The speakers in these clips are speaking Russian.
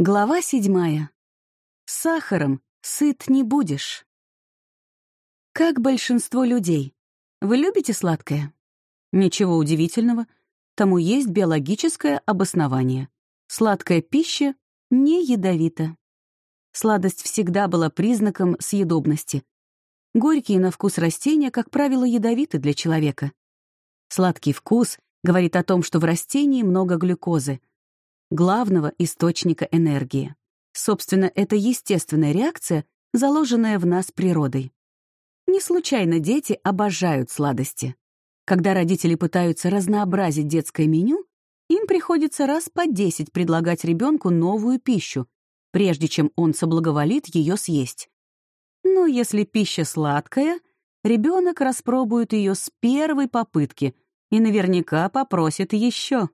Глава седьмая. С сахаром сыт не будешь. Как большинство людей. Вы любите сладкое? Ничего удивительного. Тому есть биологическое обоснование. Сладкая пища не ядовита. Сладость всегда была признаком съедобности. Горькие на вкус растения, как правило, ядовиты для человека. Сладкий вкус говорит о том, что в растении много глюкозы, главного источника энергии. Собственно, это естественная реакция, заложенная в нас природой. Не случайно дети обожают сладости. Когда родители пытаются разнообразить детское меню, им приходится раз по десять предлагать ребенку новую пищу, прежде чем он соблаговолит ее съесть. Но если пища сладкая, ребенок распробует ее с первой попытки и наверняка попросит еще.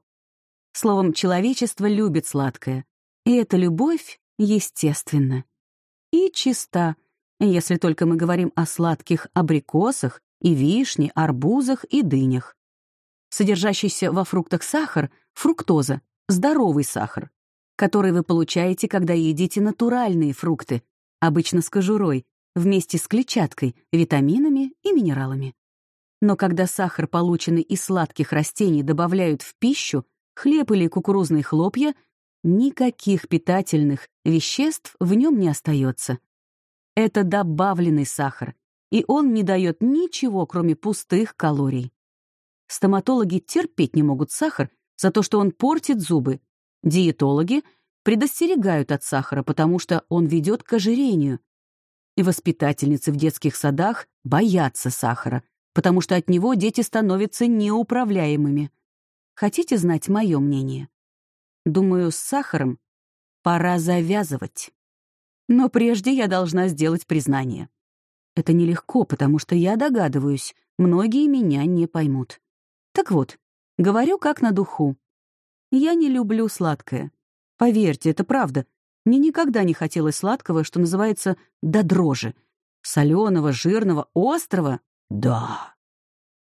Словом, человечество любит сладкое, и эта любовь естественна. И чиста, если только мы говорим о сладких абрикосах и вишне, арбузах и дынях. Содержащийся во фруктах сахар — фруктоза, здоровый сахар, который вы получаете, когда едите натуральные фрукты, обычно с кожурой, вместе с клетчаткой, витаминами и минералами. Но когда сахар, полученный из сладких растений, добавляют в пищу, хлеб или кукурузные хлопья, никаких питательных веществ в нем не остается. Это добавленный сахар, и он не дает ничего, кроме пустых калорий. Стоматологи терпеть не могут сахар за то, что он портит зубы. Диетологи предостерегают от сахара, потому что он ведет к ожирению. И воспитательницы в детских садах боятся сахара, потому что от него дети становятся неуправляемыми. Хотите знать мое мнение? Думаю, с сахаром пора завязывать. Но прежде я должна сделать признание. Это нелегко, потому что я догадываюсь, многие меня не поймут. Так вот, говорю как на духу. Я не люблю сладкое. Поверьте, это правда. Мне никогда не хотелось сладкого, что называется, до дрожи. Соленого, жирного, острого — да.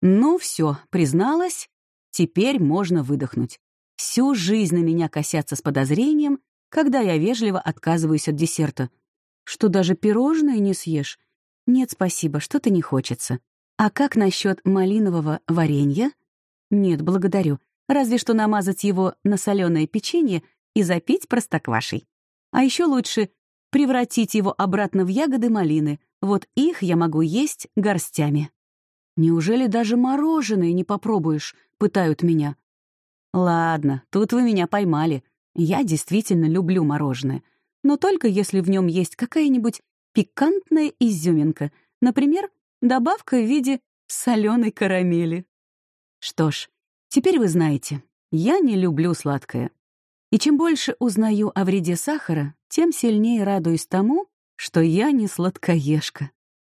Ну все, призналась, теперь можно выдохнуть. Всю жизнь на меня косятся с подозрением, когда я вежливо отказываюсь от десерта. Что даже пирожное не съешь? Нет, спасибо, что-то не хочется. А как насчет малинового варенья? Нет, благодарю. Разве что намазать его на соленое печенье и запить простоквашей. А еще лучше превратить его обратно в ягоды малины. Вот их я могу есть горстями. Неужели даже мороженое не попробуешь? Пытают меня. Ладно, тут вы меня поймали. Я действительно люблю мороженое. Но только если в нем есть какая-нибудь пикантная изюминка. Например, добавка в виде соленой карамели. Что ж, теперь вы знаете, я не люблю сладкое. И чем больше узнаю о вреде сахара, тем сильнее радуюсь тому, что я не сладкоежка.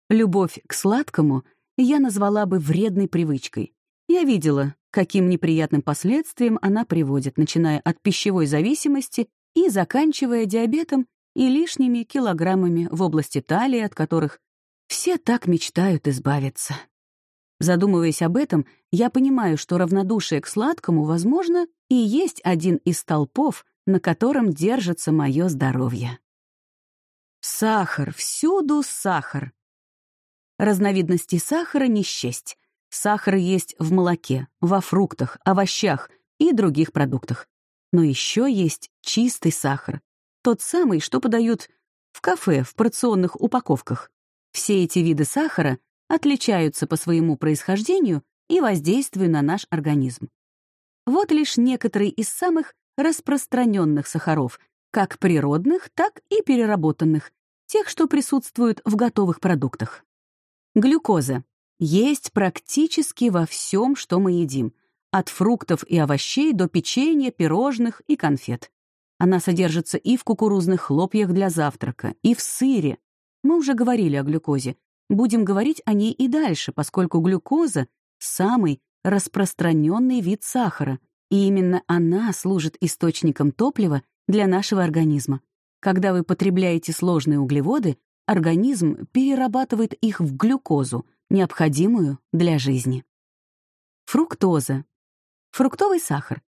Любовь к сладкому я назвала бы вредной привычкой. Я видела, каким неприятным последствиям она приводит, начиная от пищевой зависимости и заканчивая диабетом и лишними килограммами в области талии, от которых все так мечтают избавиться. Задумываясь об этом, я понимаю, что равнодушие к сладкому, возможно, и есть один из столпов, на котором держится мое здоровье. Сахар, всюду сахар. Разновидностей сахара не счесть. Сахар есть в молоке, во фруктах, овощах и других продуктах. Но еще есть чистый сахар. Тот самый, что подают в кафе в порционных упаковках. Все эти виды сахара отличаются по своему происхождению и воздействию на наш организм. Вот лишь некоторые из самых распространенных сахаров, как природных, так и переработанных, тех, что присутствуют в готовых продуктах. Глюкоза есть практически во всем, что мы едим, от фруктов и овощей до печенья, пирожных и конфет. Она содержится и в кукурузных хлопьях для завтрака, и в сыре. Мы уже говорили о глюкозе, Будем говорить о ней и дальше, поскольку глюкоза — самый распространенный вид сахара, и именно она служит источником топлива для нашего организма. Когда вы потребляете сложные углеводы, организм перерабатывает их в глюкозу, необходимую для жизни. Фруктоза. Фруктовый сахар.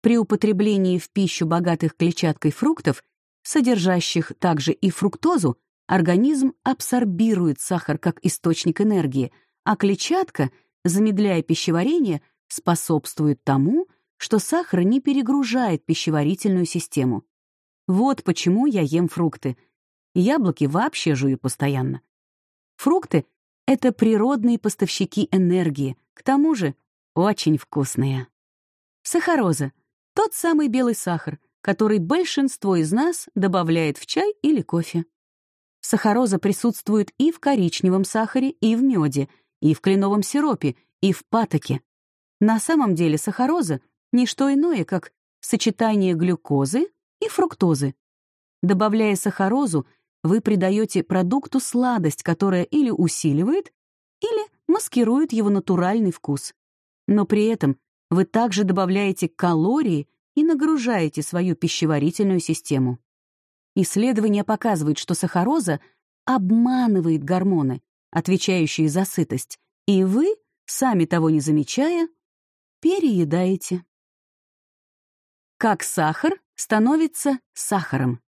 При употреблении в пищу богатых клетчаткой фруктов содержащих также и фруктозу, организм абсорбирует сахар как источник энергии, а клетчатка, замедляя пищеварение, способствует тому, что сахар не перегружает пищеварительную систему. Вот почему я ем фрукты. Яблоки вообще жую постоянно. Фрукты — это природные поставщики энергии, к тому же очень вкусные. Сахароза — тот самый белый сахар, который большинство из нас добавляет в чай или кофе. Сахароза присутствует и в коричневом сахаре, и в меде, и в кленовом сиропе, и в патоке. На самом деле сахароза — не что иное, как сочетание глюкозы и фруктозы. Добавляя сахарозу, вы придаете продукту сладость, которая или усиливает, или маскирует его натуральный вкус. Но при этом вы также добавляете калории и нагружаете свою пищеварительную систему. Исследования показывают, что сахароза обманывает гормоны, отвечающие за сытость, и вы, сами того не замечая, переедаете. Как сахар становится сахаром?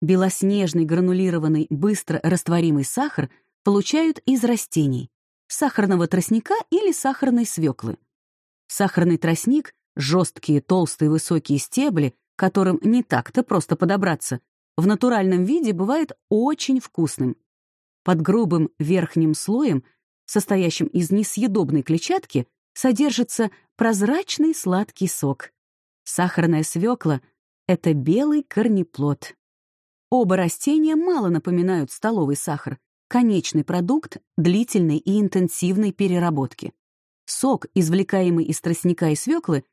Белоснежный гранулированный быстро растворимый сахар получают из растений, сахарного тростника или сахарной свеклы. Сахарный тростник — жесткие, толстые, высокие стебли, которым не так-то просто подобраться, в натуральном виде бывает очень вкусным. Под грубым верхним слоем, состоящим из несъедобной клетчатки, содержится прозрачный сладкий сок. Сахарная свекла — это белый корнеплод. Оба растения мало напоминают столовый сахар, конечный продукт длительной и интенсивной переработки. Сок, извлекаемый из тростника и свеклы,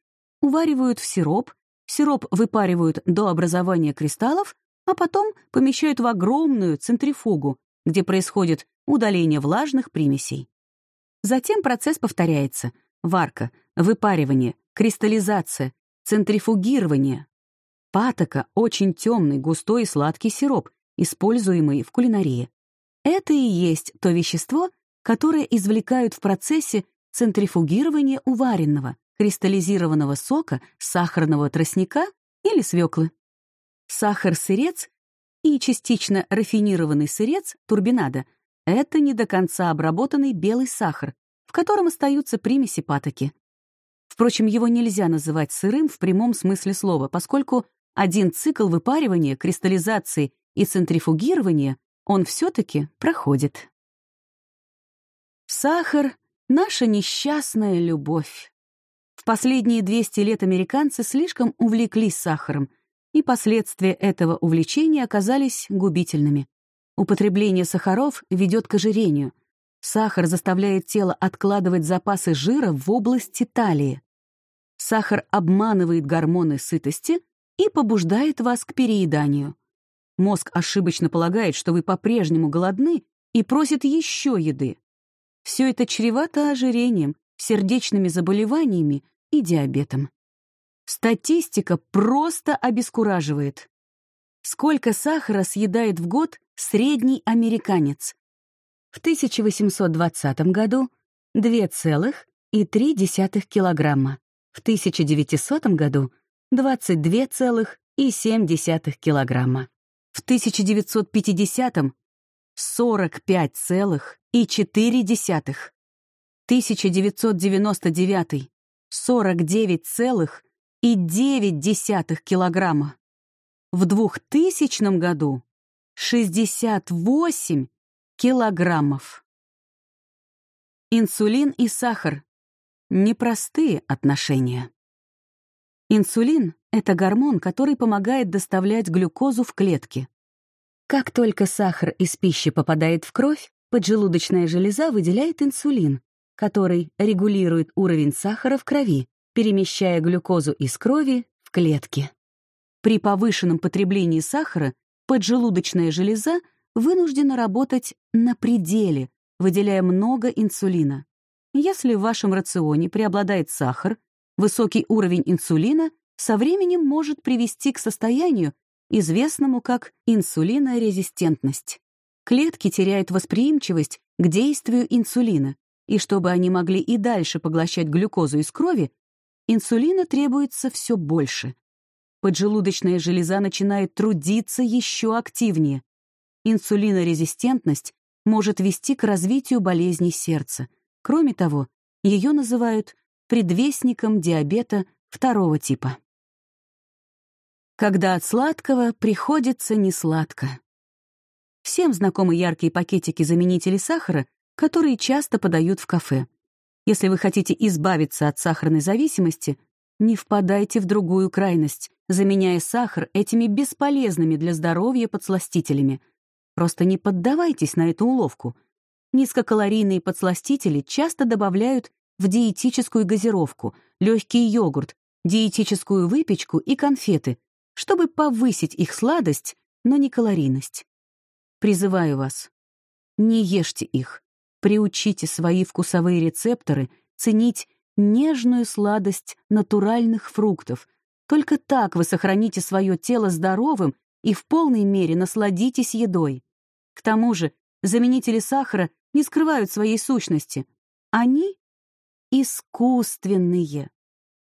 уваривают в сироп, сироп выпаривают до образования кристаллов, а потом помещают в огромную центрифугу, где происходит удаление влажных примесей. Затем процесс повторяется. Варка, выпаривание, кристаллизация, центрифугирование. Патока — очень темный, густой и сладкий сироп, используемый в кулинарии. Это и есть то вещество, которое извлекают в процессе центрифугирования уваренного, кристаллизированного сока, сахарного тростника или свеклы. Сахар-сырец и частично рафинированный сырец, турбинада, это не до конца обработанный белый сахар, в котором остаются примеси патоки. Впрочем, его нельзя называть сырым в прямом смысле слова, поскольку один цикл выпаривания, кристаллизации и центрифугирования он все-таки проходит. Сахар — наша несчастная любовь. В последние 200 лет американцы слишком увлеклись сахаром, и последствия этого увлечения оказались губительными. Употребление сахаров ведет к ожирению. Сахар заставляет тело откладывать запасы жира в области талии. Сахар обманывает гормоны сытости и побуждает вас к перееданию. Мозг ошибочно полагает, что вы по-прежнему голодны и просит еще еды. Все это чревато ожирением, сердечными заболеваниями и диабетом. Статистика просто обескураживает. Сколько сахара съедает в год средний американец? В 1820 году 2,3 килограмма, в 1900 году 22,7 килограмма. В 1950-м — 45,4. 1999 — 49,9 килограмма. В 2000 году — 68 килограммов. Инсулин и сахар — непростые отношения. Инсулин — это гормон, который помогает доставлять глюкозу в клетки. Как только сахар из пищи попадает в кровь, поджелудочная железа выделяет инсулин, который регулирует уровень сахара в крови, перемещая глюкозу из крови в клетки. При повышенном потреблении сахара поджелудочная железа вынуждена работать на пределе, выделяя много инсулина. Если в вашем рационе преобладает сахар, Высокий уровень инсулина со временем может привести к состоянию, известному как инсулинорезистентность. Клетки теряют восприимчивость к действию инсулина, и чтобы они могли и дальше поглощать глюкозу из крови, инсулина требуется все больше. поджелудочная железа начинает трудиться еще активнее. Инсулинорезистентность может вести к развитию болезней сердца. Кроме того, ее называют предвестником диабета второго типа. Когда от сладкого приходится несладко. Всем знакомы яркие пакетики-заменители сахара, которые часто подают в кафе. Если вы хотите избавиться от сахарной зависимости, не впадайте в другую крайность, заменяя сахар этими бесполезными для здоровья подсластителями. Просто не поддавайтесь на эту уловку. Низкокалорийные подсластители часто добавляют в диетическую газировку, легкий йогурт, диетическую выпечку и конфеты, чтобы повысить их сладость, но не калорийность. Призываю вас, не ешьте их. Приучите свои вкусовые рецепторы ценить нежную сладость натуральных фруктов. Только так вы сохраните свое тело здоровым и в полной мере насладитесь едой. К тому же заменители сахара не скрывают своей сущности. Они искусственные.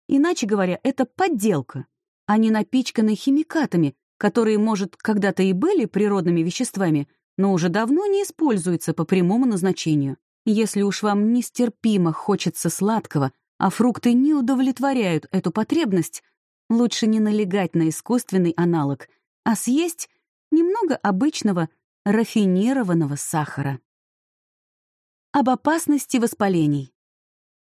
Иначе говоря, это подделка. Они напичканы химикатами, которые, может, когда-то и были природными веществами, но уже давно не используются по прямому назначению. Если уж вам нестерпимо хочется сладкого, а фрукты не удовлетворяют эту потребность, лучше не налегать на искусственный аналог, а съесть немного обычного рафинированного сахара. Об опасности воспалений.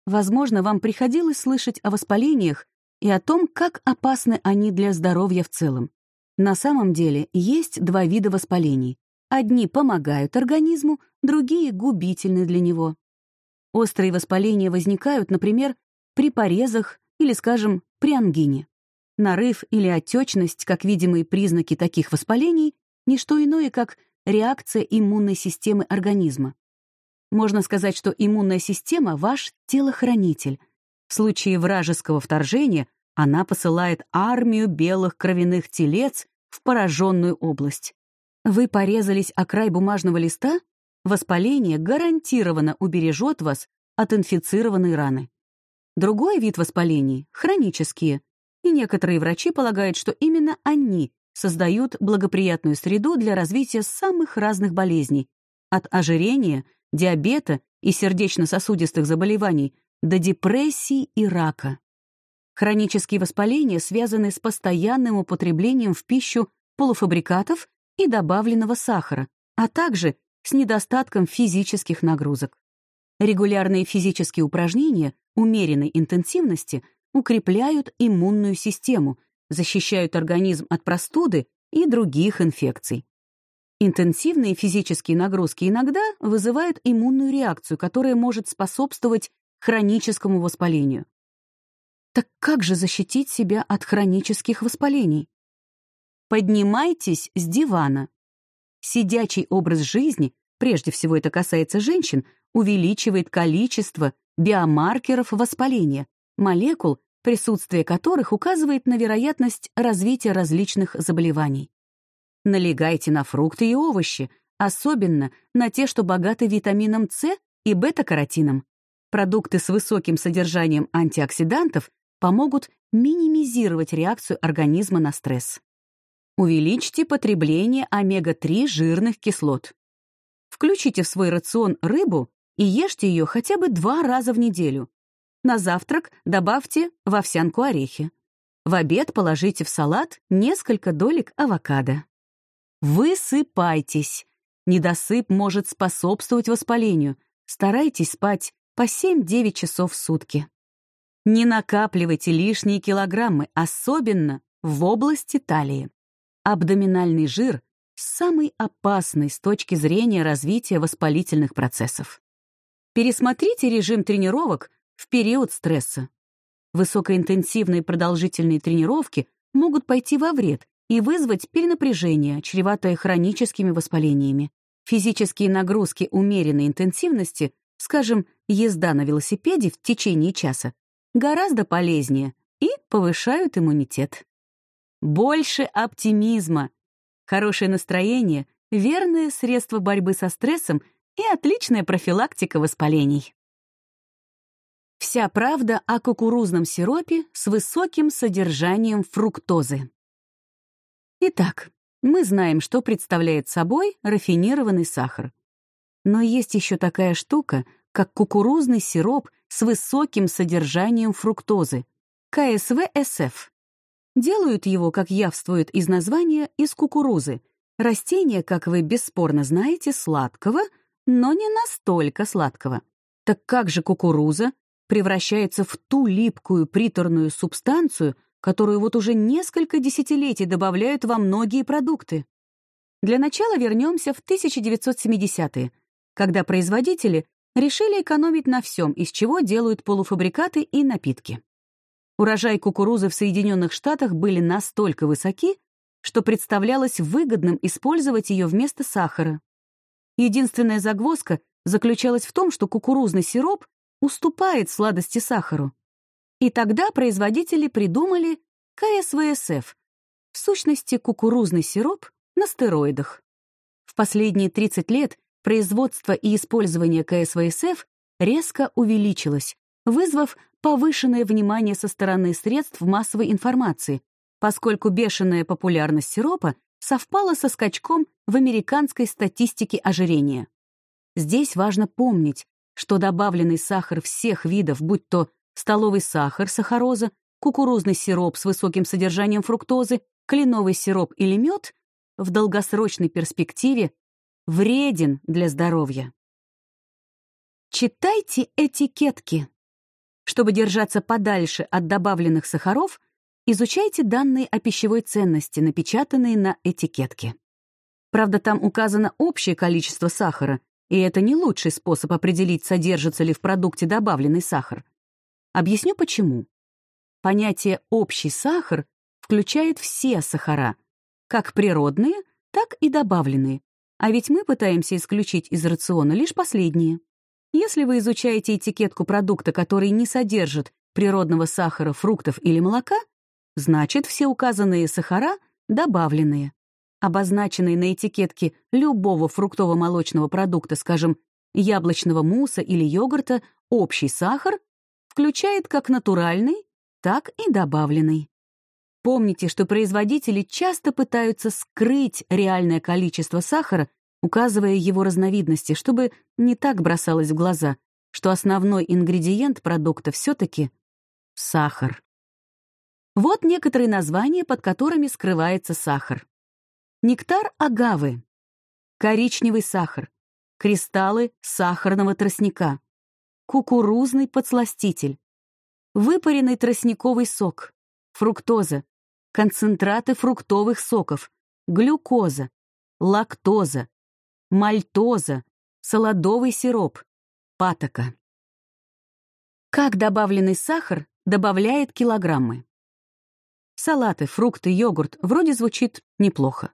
Возможно, вам приходилось слышать о воспалениях и о том, как опасны они для здоровья в целом. На самом деле есть два вида воспалений. Одни помогают организму, другие губительны для него. Острые воспаления возникают, например, при порезах или, скажем, при ангине. Нарыв или отечность, как видимые признаки таких воспалений, не что иное, как реакция иммунной системы организма. Можно сказать, что иммунная система — ваш телохранитель. В случае вражеского вторжения она посылает армию белых кровяных телец в пораженную область. Вы порезались о край бумажного листа? Воспаление гарантированно убережет вас от инфицированной раны. Другой вид воспалений — хронические, и некоторые врачи полагают, что именно они создают благоприятную среду для развития самых разных болезней, от ожирения, диабета и сердечно-сосудистых заболеваний до депрессии и рака. Хронические воспаления связаны с постоянным употреблением в пищу полуфабрикатов и добавленного сахара, а также с недостатком физических нагрузок. Регулярные физические упражнения умеренной интенсивности укрепляют иммунную систему, защищают организм от простуды и других инфекций. Интенсивные физические нагрузки иногда вызывают иммунную реакцию, которая может способствовать хроническому воспалению. Так как же защитить себя от хронических воспалений? Поднимайтесь с дивана. Сидячий образ жизни, прежде всего это касается женщин, увеличивает количество биомаркеров воспаления, молекул, присутствие которых указывает на вероятность развития различных заболеваний. Налегайте на фрукты и овощи, особенно на те, что богаты витамином С и бета-каротином. Продукты с высоким содержанием антиоксидантов помогут минимизировать реакцию организма на стресс. Увеличьте потребление омега-3 жирных кислот. Включите в свой рацион рыбу и ешьте ее хотя бы два раза в неделю. На завтрак добавьте в овсянку орехи. В обед положите в салат несколько долек авокадо. Высыпайтесь. Недосып может способствовать воспалению. Старайтесь спать по 7-9 часов в сутки. Не накапливайте лишние килограммы, особенно в области талии. Абдоминальный жир — самый опасный с точки зрения развития воспалительных процессов. Пересмотрите режим тренировок в период стресса. Высокоинтенсивные продолжительные тренировки могут пойти во вред и вызвать перенапряжение, чреватое хроническими воспалениями. Физические нагрузки умеренной интенсивности, скажем, езда на велосипеде в течение часа, гораздо полезнее и повышают иммунитет. Больше оптимизма. Хорошее настроение — верное средство борьбы со стрессом и отличная профилактика воспалений. Вся правда о кукурузном сиропе с высоким содержанием фруктозы. Итак, мы знаем, что представляет собой рафинированный сахар. Но есть еще такая штука, как кукурузный сироп с высоким содержанием фруктозы — КСВСФ. Делают его, как явствует из названия, из кукурузы. Растение, как вы бесспорно знаете, сладкого, но не настолько сладкого. Так как же кукуруза превращается в ту липкую приторную субстанцию, которую вот уже несколько десятилетий добавляют во многие продукты? Для начала вернемся в 1970-е, когда производители решили экономить на всем, из чего делают полуфабрикаты и напитки. Урожай кукурузы в Соединенных Штатах были настолько высоки, что представлялось выгодным использовать ее вместо сахара. Единственная загвоздка заключалась в том, что кукурузный сироп уступает сладости сахару. И тогда производители придумали КСВСФ, в сущности кукурузный сироп на стероидах. В последние 30 лет производство и использование КСВСФ резко увеличилось, вызвав повышенное внимание со стороны средств массовой информации, поскольку бешеная популярность сиропа совпала со скачком в американской статистике ожирения. Здесь важно помнить, что добавленный сахар всех видов, будь то столовый сахар, сахароза, кукурузный сироп с высоким содержанием фруктозы, кленовый сироп или мед, в долгосрочной перспективе вреден для здоровья. Читайте этикетки. Чтобы держаться подальше от добавленных сахаров, изучайте данные о пищевой ценности, напечатанные на этикетке. Правда, там указано общее количество сахара, и это не лучший способ определить, содержится ли в продукте добавленный сахар. Объясню почему. Понятие «общий сахар» включает все сахара, как природные, так и добавленные, а ведь мы пытаемся исключить из рациона лишь последние. Если вы изучаете этикетку продукта, который не содержит природного сахара, фруктов или молока, значит, все указанные сахара добавленные обозначенный на этикетке любого фруктово-молочного продукта, скажем, яблочного мусса или йогурта, общий сахар включает как натуральный, так и добавленный. Помните, что производители часто пытаются скрыть реальное количество сахара, указывая его разновидности, чтобы не так бросалось в глаза, что основной ингредиент продукта все-таки сахар. Вот некоторые названия, под которыми скрывается сахар. Нектар агавы, коричневый сахар, кристаллы сахарного тростника, кукурузный подсластитель, выпаренный тростниковый сок, фруктоза, концентраты фруктовых соков, глюкоза, лактоза, мальтоза, солодовый сироп, патока. Как добавленный сахар добавляет килограммы? Салаты, фрукты, йогурт вроде звучит неплохо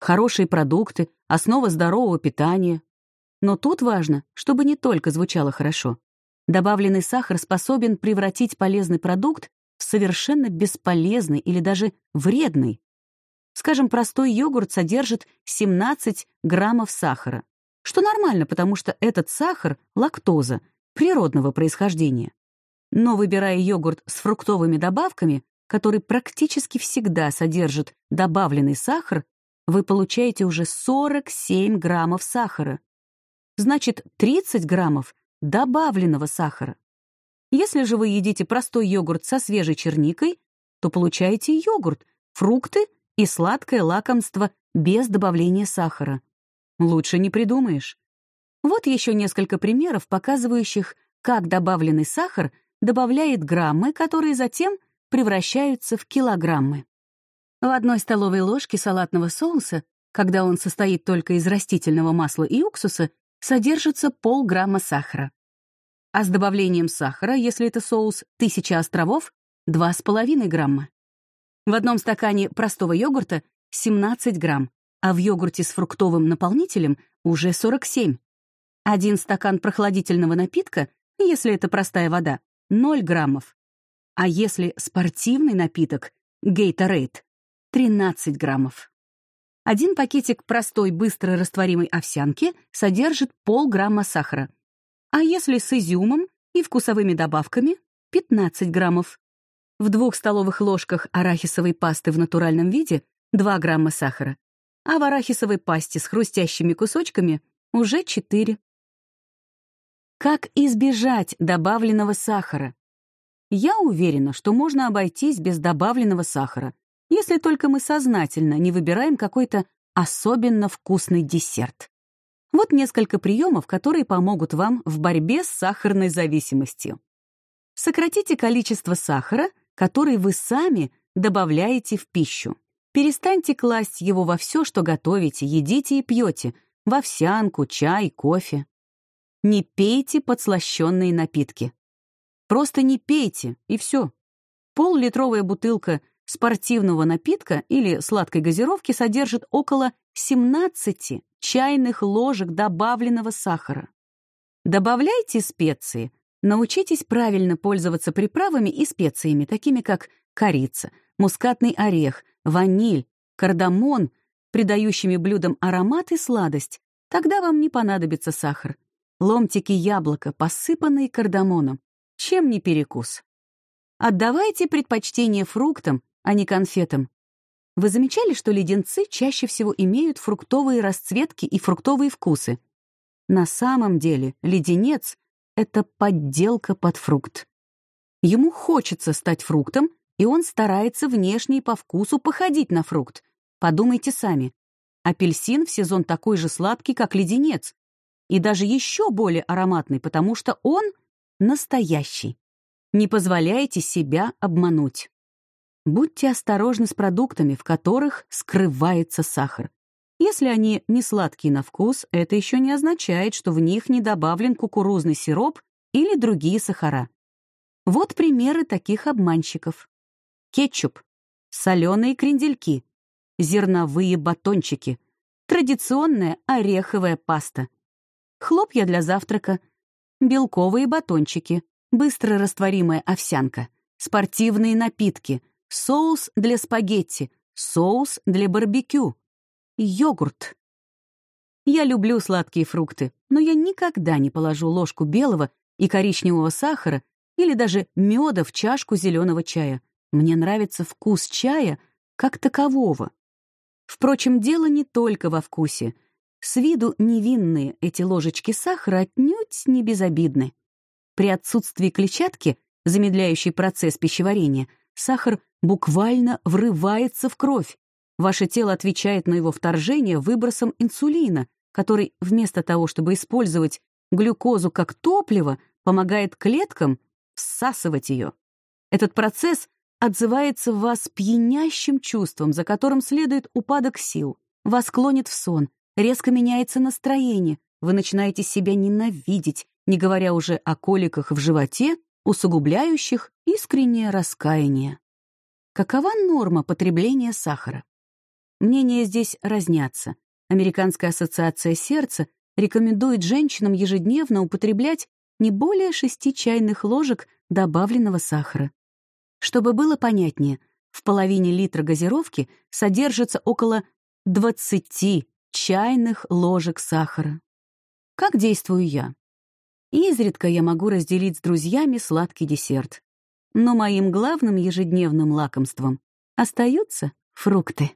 хорошие продукты, основа здорового питания. Но тут важно, чтобы не только звучало хорошо. Добавленный сахар способен превратить полезный продукт в совершенно бесполезный или даже вредный. Скажем, простой йогурт содержит 17 граммов сахара, что нормально, потому что этот сахар — лактоза, природного происхождения. Но выбирая йогурт с фруктовыми добавками, который практически всегда содержит добавленный сахар, вы получаете уже 47 граммов сахара. Значит, 30 граммов добавленного сахара. Если же вы едите простой йогурт со свежей черникой, то получаете йогурт, фрукты и сладкое лакомство без добавления сахара. Лучше не придумаешь. Вот еще несколько примеров, показывающих, как добавленный сахар добавляет граммы, которые затем превращаются в килограммы. В одной столовой ложке салатного соуса, когда он состоит только из растительного масла и уксуса, содержится полграмма сахара. А с добавлением сахара, если это соус «Тысяча островов», 2,5 грамма. В одном стакане простого йогурта 17 грамм, а в йогурте с фруктовым наполнителем уже 47. Один стакан прохладительного напитка, если это простая вода, 0 граммов. А если спортивный напиток, Gatorade, 13 граммов. Один пакетик простой быстро растворимой овсянки содержит полграмма сахара, а если с изюмом и вкусовыми добавками — 15 граммов. В двух столовых ложках арахисовой пасты в натуральном виде 2 грамма сахара, а в арахисовой пасте с хрустящими кусочками уже 4. Как избежать добавленного сахара? Я уверена, что можно обойтись без добавленного сахара, если только мы сознательно не выбираем какой-то особенно вкусный десерт. Вот несколько приемов, которые помогут вам в борьбе с сахарной зависимостью. Сократите количество сахара, который вы сами добавляете в пищу. Перестаньте класть его во все, что готовите, едите и пьете, в овсянку, чай, кофе. Не пейте подслащенные напитки. Просто не пейте, и все. Пол-литровая бутылка спортивного напитка или сладкой газировки содержит около 17 чайных ложек добавленного сахара. Добавляйте специи. Научитесь правильно пользоваться приправами и специями, такими как корица, мускатный орех, ваниль, кардамон, придающими блюдам аромат и сладость. Тогда вам не понадобится сахар. Ломтики яблока, посыпанные кардамоном. Чем не перекус? Отдавайте предпочтение фруктам, а не конфетам. Вы замечали, что леденцы чаще всего имеют фруктовые расцветки и фруктовые вкусы? На самом деле леденец — это подделка под фрукт. Ему хочется стать фруктом, и он старается внешне и по вкусу походить на фрукт. Подумайте сами. Апельсин в сезон такой же сладкий, как леденец, и даже еще более ароматный, потому что он настоящий. Не позволяйте себя обмануть. Будьте осторожны с продуктами, в которых скрывается сахар. Если они не сладкие на вкус, это еще не означает, что в них не добавлен кукурузный сироп или другие сахара. Вот примеры таких обманщиков. Кетчуп, соленые крендельки, зерновые батончики, традиционная ореховая паста, хлопья для завтрака, белковые батончики, быстро растворимая овсянка, спортивные напитки — соус для спагетти, соус для барбекю, йогурт. Я люблю сладкие фрукты, но я никогда не положу ложку белого и коричневого сахара или даже меда в чашку зеленого чая. Мне нравится вкус чая как такового. Впрочем, дело не только во вкусе. С виду невинные эти ложечки сахара отнюдь не безобидны. При отсутствии клетчатки, замедляющей процесс пищеварения, сахар буквально врывается в кровь. Ваше тело отвечает на его вторжение выбросом инсулина, который вместо того, чтобы использовать глюкозу как топливо, помогает клеткам всасывать ее. Этот процесс отзывается в вас пьянящим чувством, за которым следует упадок сил. Вас клонит в сон, резко меняется настроение, вы начинаете себя ненавидеть, не говоря уже о коликах в животе, усугубляющих искреннее раскаяние. Какова норма потребления сахара? Мнения здесь разнятся. Американская ассоциация сердца рекомендует женщинам ежедневно употреблять не более 6 чайных ложек добавленного сахара. Чтобы было понятнее, в половине литра газировки содержится около 20 чайных ложек сахара. Как действую я? Изредка я могу разделить с друзьями сладкий десерт но моим главным ежедневным лакомством остаются фрукты.